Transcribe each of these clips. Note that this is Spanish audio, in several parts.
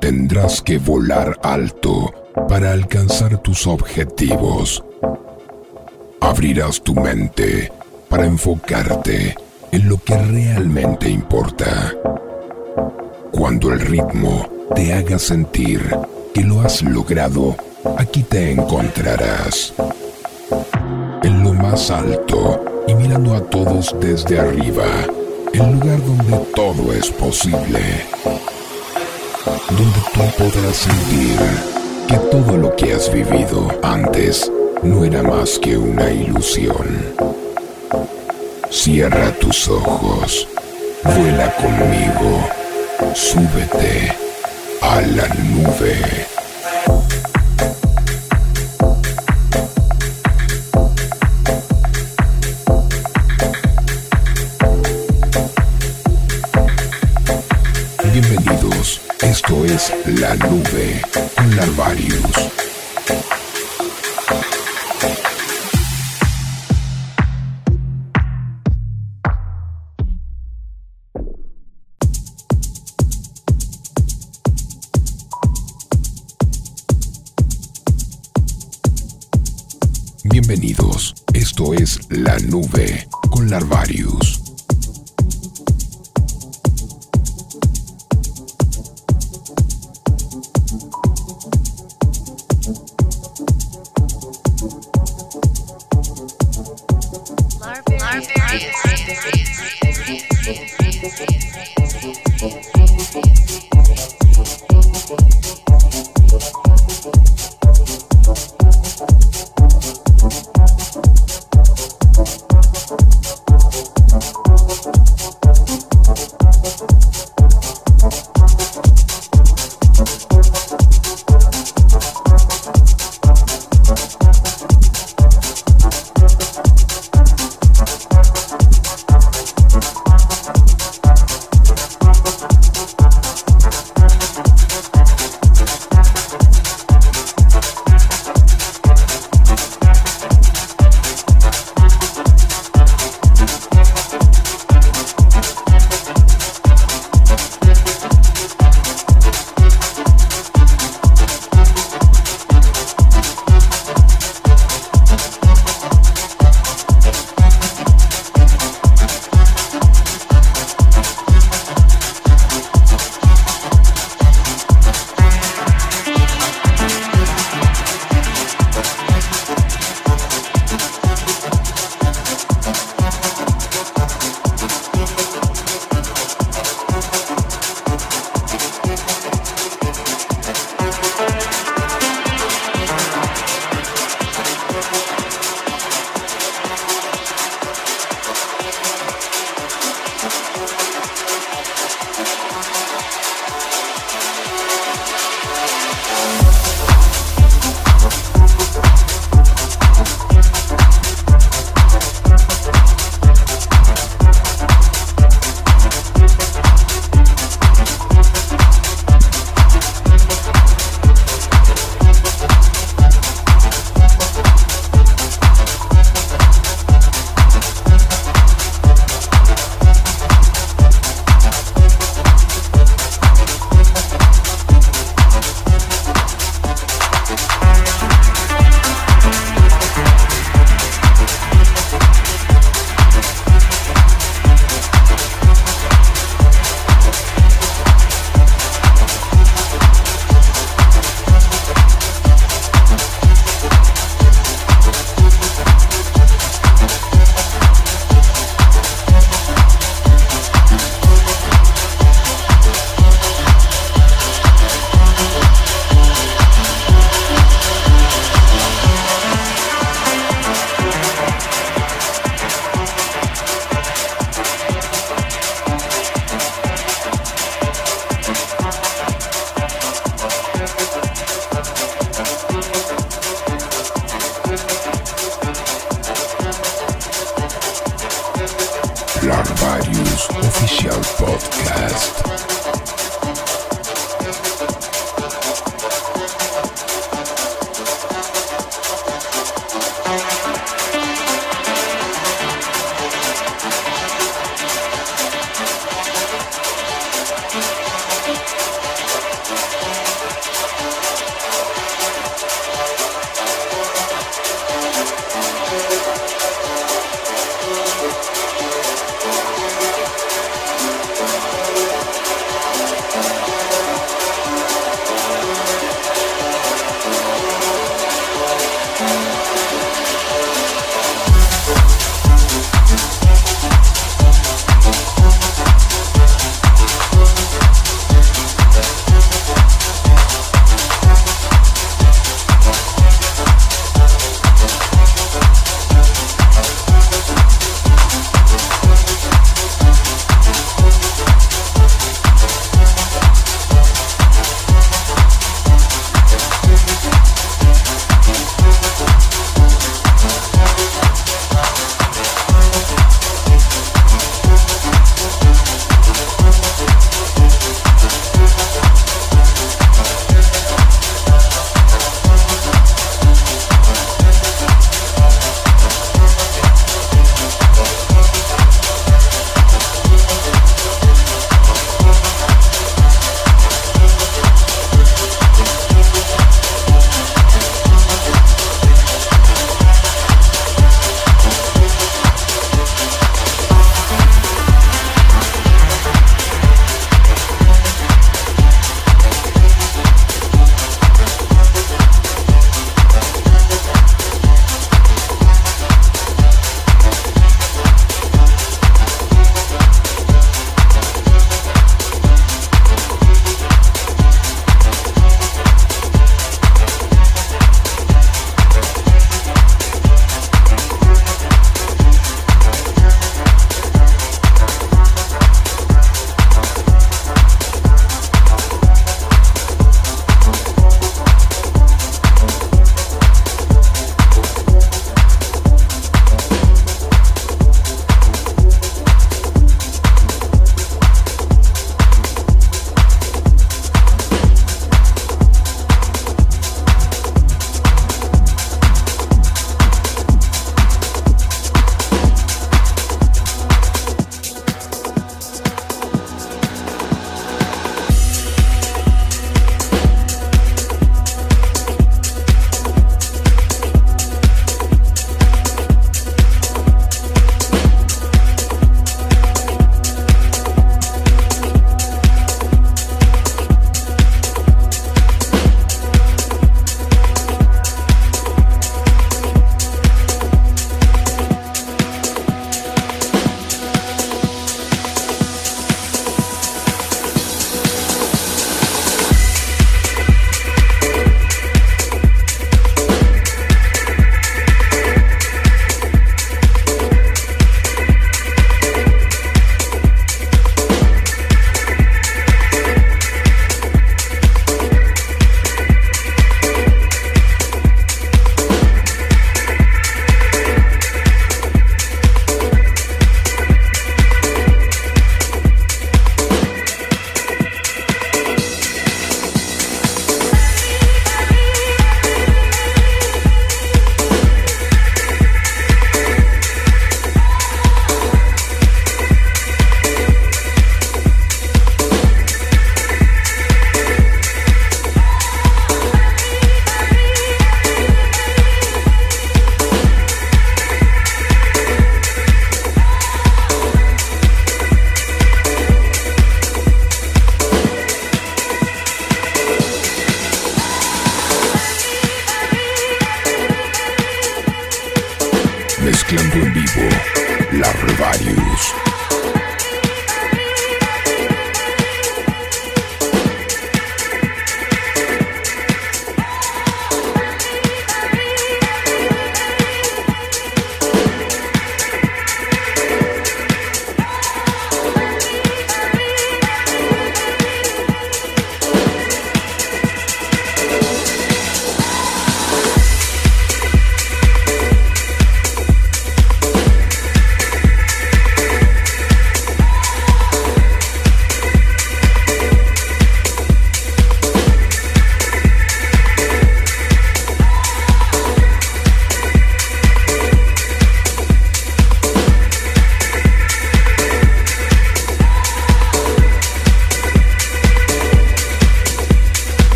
Tendrás que volar alto para alcanzar tus objetivos. Abrirás tu mente para enfocarte en lo que realmente importa. Cuando el ritmo te haga sentir que lo has logrado, aquí te encontrarás. En lo más alto y mirando a todos desde arriba, el lugar donde todo es posible. Donde tú podrás sentir que todo lo que has vivido antes no era más que una ilusión. Cierra tus ojos, vuela conmigo, súbete a la nube. La Nube con Larvarius.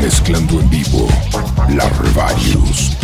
mezclando en vivo la Varius.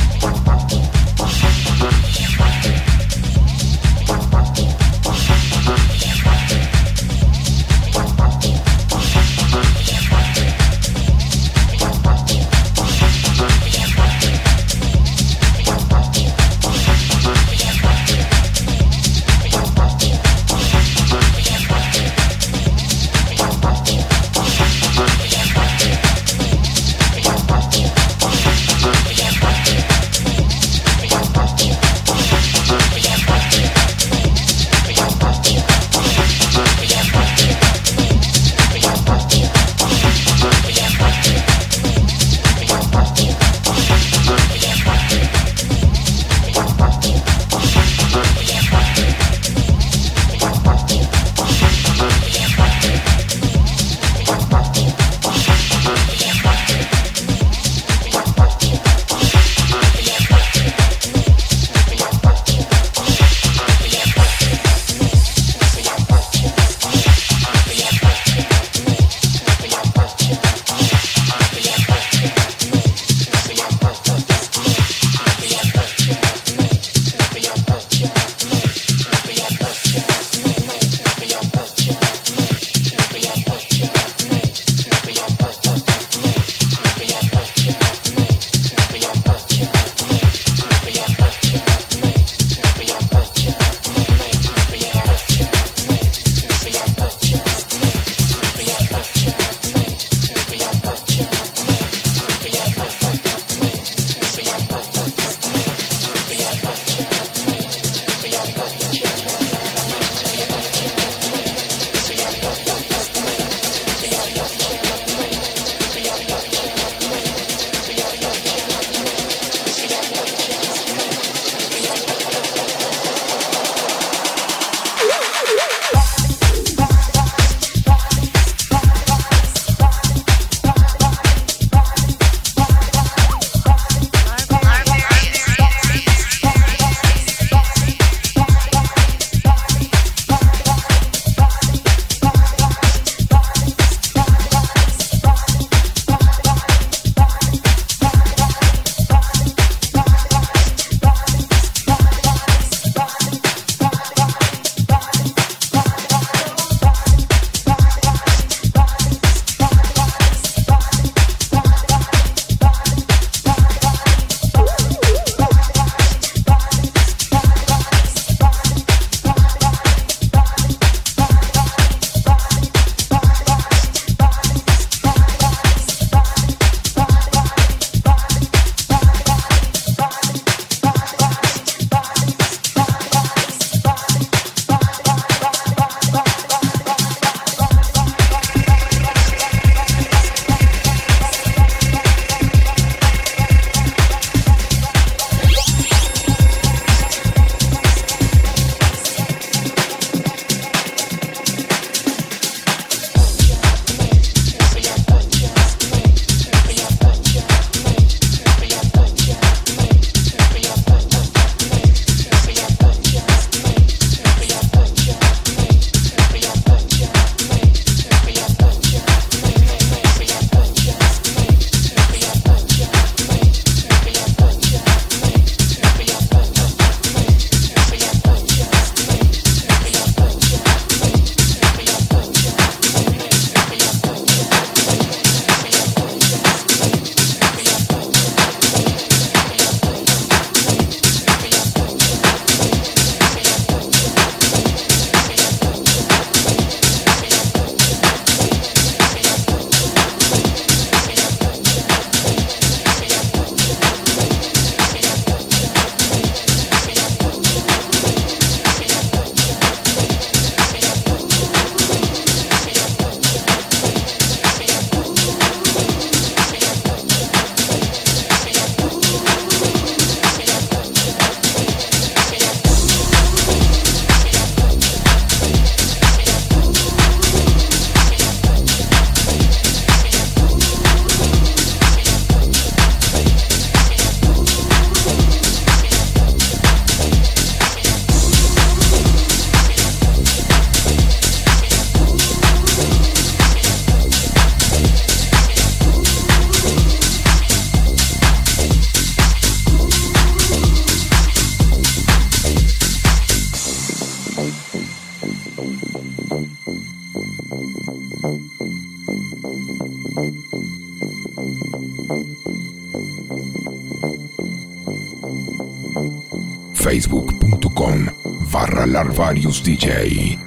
Barra Larvarius DJ.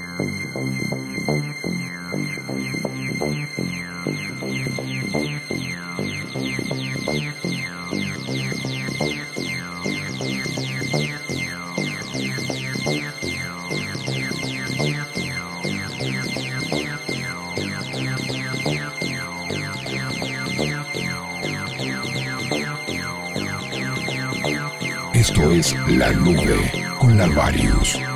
Esto es La Nube con Larvarius.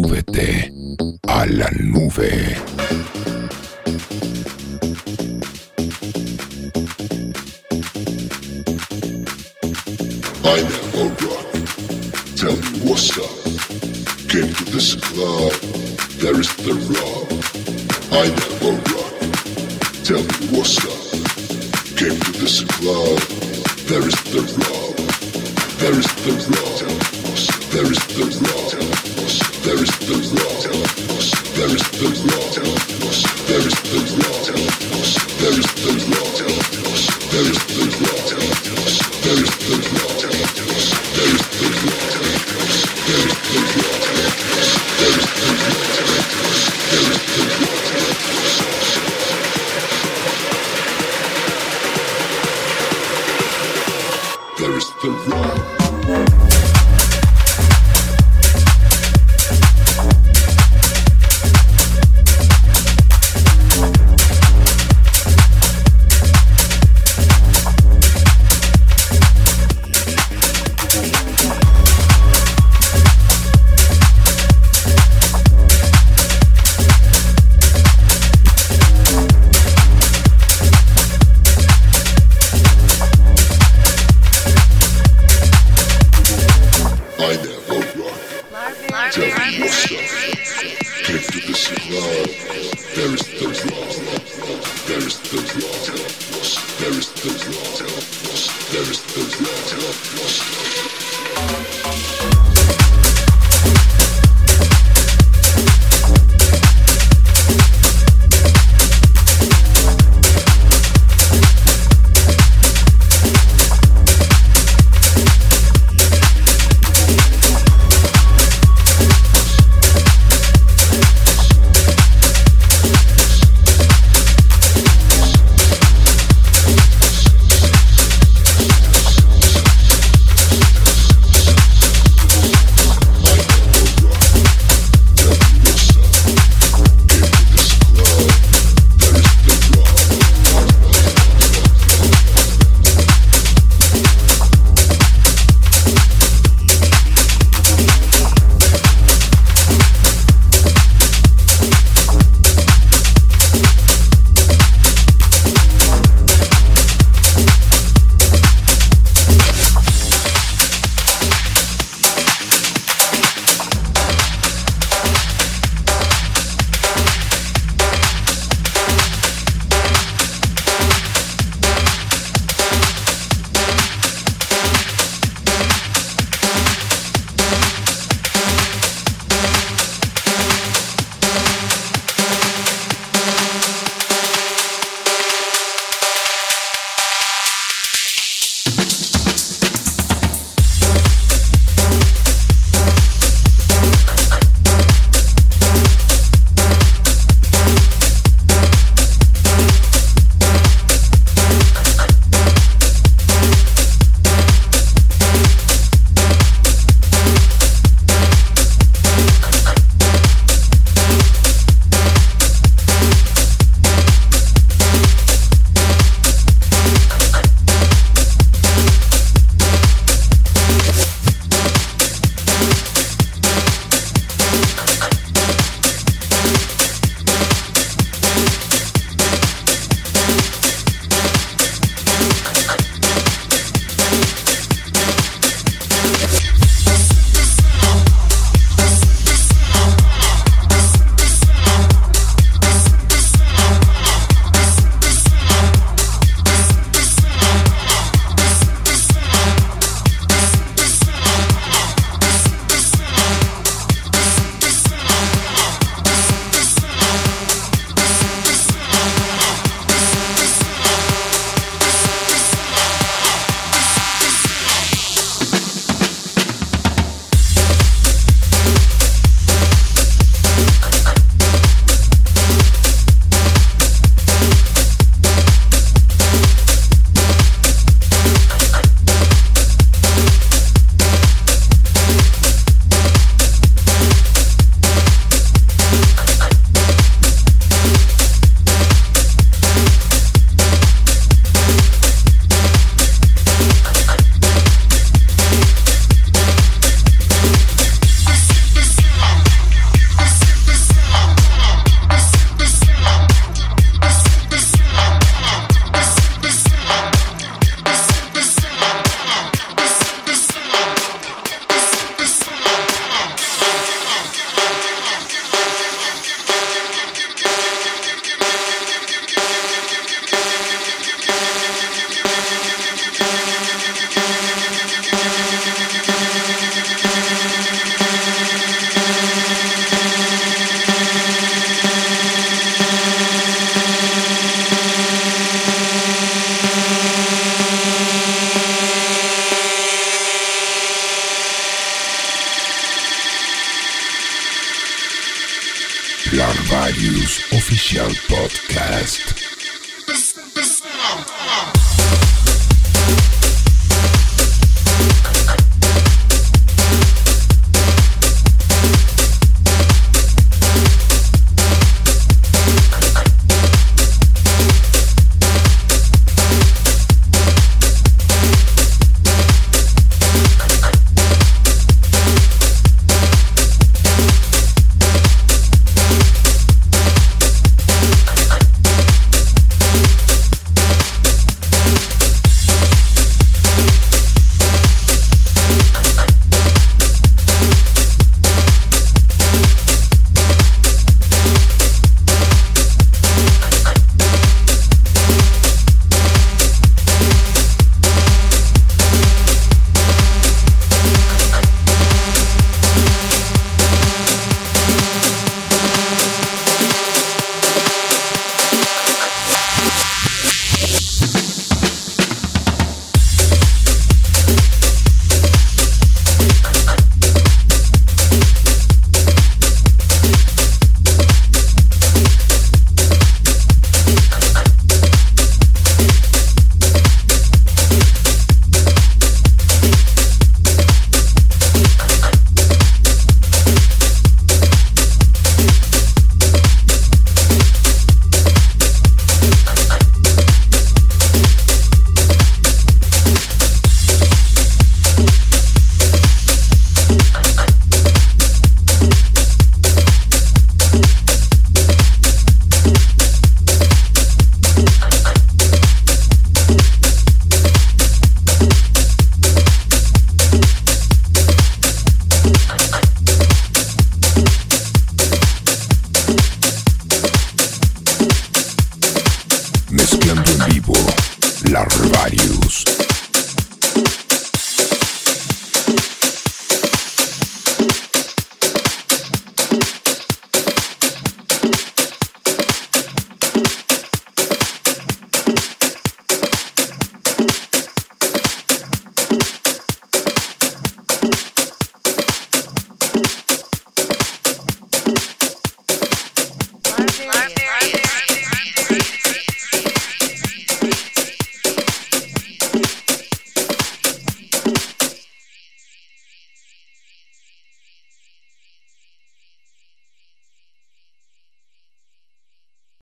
Súbete a la nube. I never rock. Tell me what's up. Came to this club. There is the rub. I never rock. Tell me what's up. Came to this club. There is the rub. There is the rub. There is the rub. There is the rub.